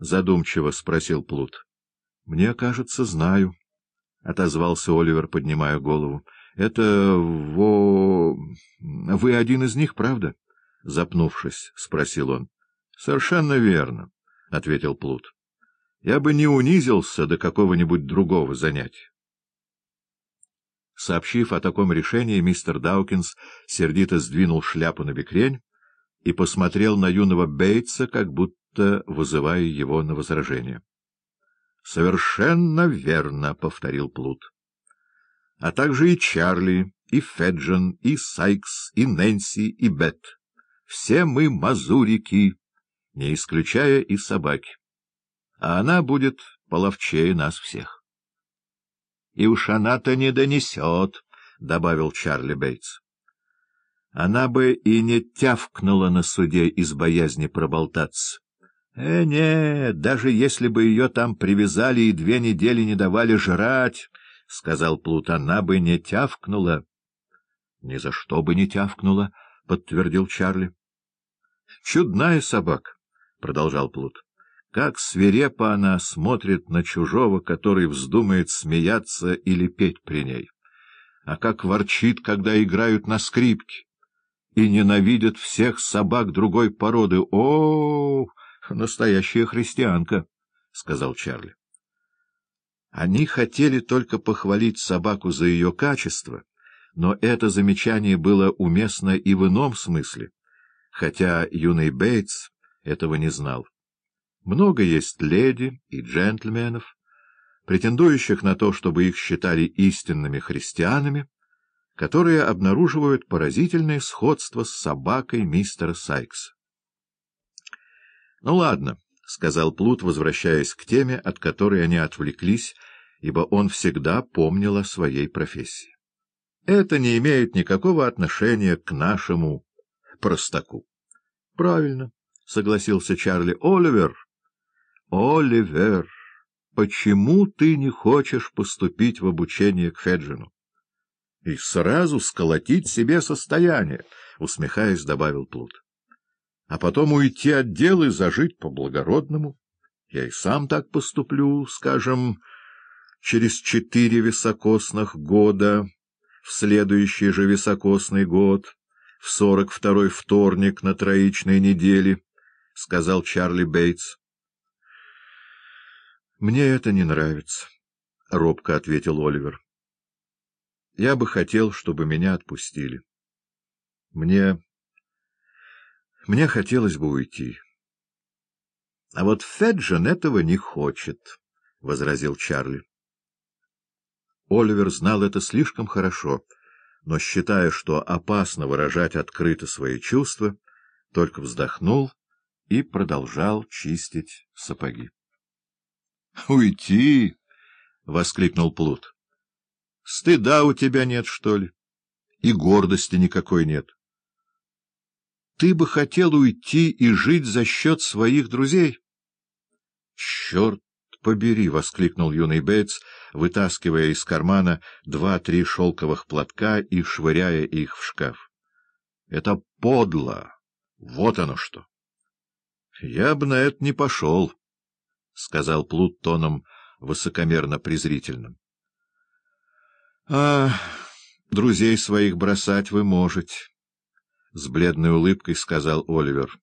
задумчиво спросил Плут. — Мне кажется, знаю, — отозвался Оливер, поднимая голову. — Это во... Вы один из них, правда? — запнувшись, спросил он. — Совершенно верно, — ответил Плут. — Я бы не унизился до какого-нибудь другого занятия. Сообщив о таком решении, мистер Даукинс сердито сдвинул шляпу на бекрень и посмотрел на юного Бейтса, как будто вызывая его на возражение. — Совершенно верно, — повторил Плут. — А также и Чарли, и Феджин, и Сайкс, и Нэнси, и Бет. Все мы мазурики, не исключая и собаки. А она будет половчее нас всех. — И уж она-то не донесет, — добавил Чарли Бейтс. Она бы и не тявкнула на суде из боязни проболтаться. Э, нет, даже если бы ее там привязали и две недели не давали жрать, — сказал Плут, — она бы не тявкнула. — Ни за что бы не тявкнула, — подтвердил Чарли. — Чудная собака, — продолжал Плут. Как свирепо она смотрит на чужого, который вздумает смеяться или петь при ней. А как ворчит, когда играют на скрипке. И ненавидит всех собак другой породы. О, настоящая христианка, — сказал Чарли. Они хотели только похвалить собаку за ее качество, но это замечание было уместно и в ином смысле, хотя юный Бейтс этого не знал. Много есть леди и джентльменов, претендующих на то, чтобы их считали истинными христианами, которые обнаруживают поразительное сходство с собакой мистера Сайкса. — Ну ладно, — сказал Плут, возвращаясь к теме, от которой они отвлеклись, ибо он всегда помнил о своей профессии. — Это не имеет никакого отношения к нашему простаку. — Правильно, — согласился Чарли. — Оливер Оливер, почему ты не хочешь поступить в обучение к Феджину? — И сразу сколотить себе состояние, — усмехаясь, добавил Плут. — А потом уйти от дела и зажить по-благородному. Я и сам так поступлю, скажем, через четыре високосных года, в следующий же високосный год, в сорок второй вторник на троичной неделе, — сказал Чарли Бейтс. — Мне это не нравится, — робко ответил Оливер. — Я бы хотел, чтобы меня отпустили. Мне... мне хотелось бы уйти. — А вот Феджин этого не хочет, — возразил Чарли. Оливер знал это слишком хорошо, но, считая, что опасно выражать открыто свои чувства, только вздохнул и продолжал чистить сапоги. — Уйти! — воскликнул Плут. — Стыда у тебя нет, что ли? И гордости никакой нет. Ты бы хотел уйти и жить за счет своих друзей? — Черт побери! — воскликнул юный Бейтс, вытаскивая из кармана два-три шелковых платка и швыряя их в шкаф. — Это подло! Вот оно что! Я бы на это не пошел. —— сказал Плут тоном высокомерно-презрительным. — А, друзей своих бросать вы можете, — с бледной улыбкой сказал Оливер.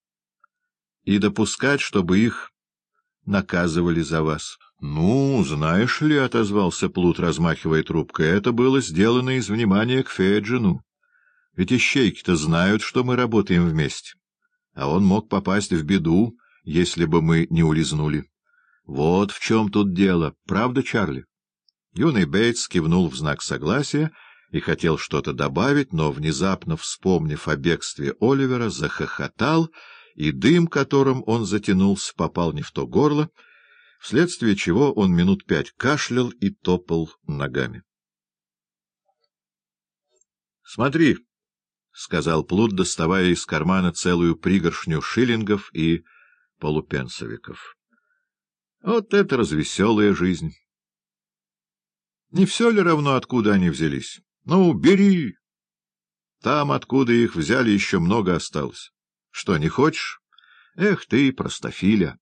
— И допускать, чтобы их наказывали за вас. — Ну, знаешь ли, — отозвался Плут, размахивая трубкой, — это было сделано из внимания к Феджину. Ведь ищейки-то знают, что мы работаем вместе. А он мог попасть в беду, если бы мы не улизнули. Вот в чем тут дело, правда, Чарли? Юный Бейтс кивнул в знак согласия и хотел что-то добавить, но, внезапно вспомнив о бегстве Оливера, захохотал, и дым, которым он затянулся, попал не в то горло, вследствие чего он минут пять кашлял и топал ногами. — Смотри, — сказал Плут, доставая из кармана целую пригоршню шиллингов и полупенсовиков. Вот это развеселая жизнь! Не все ли равно, откуда они взялись? Ну, бери! Там, откуда их взяли, еще много осталось. Что, не хочешь? Эх ты, простофиля!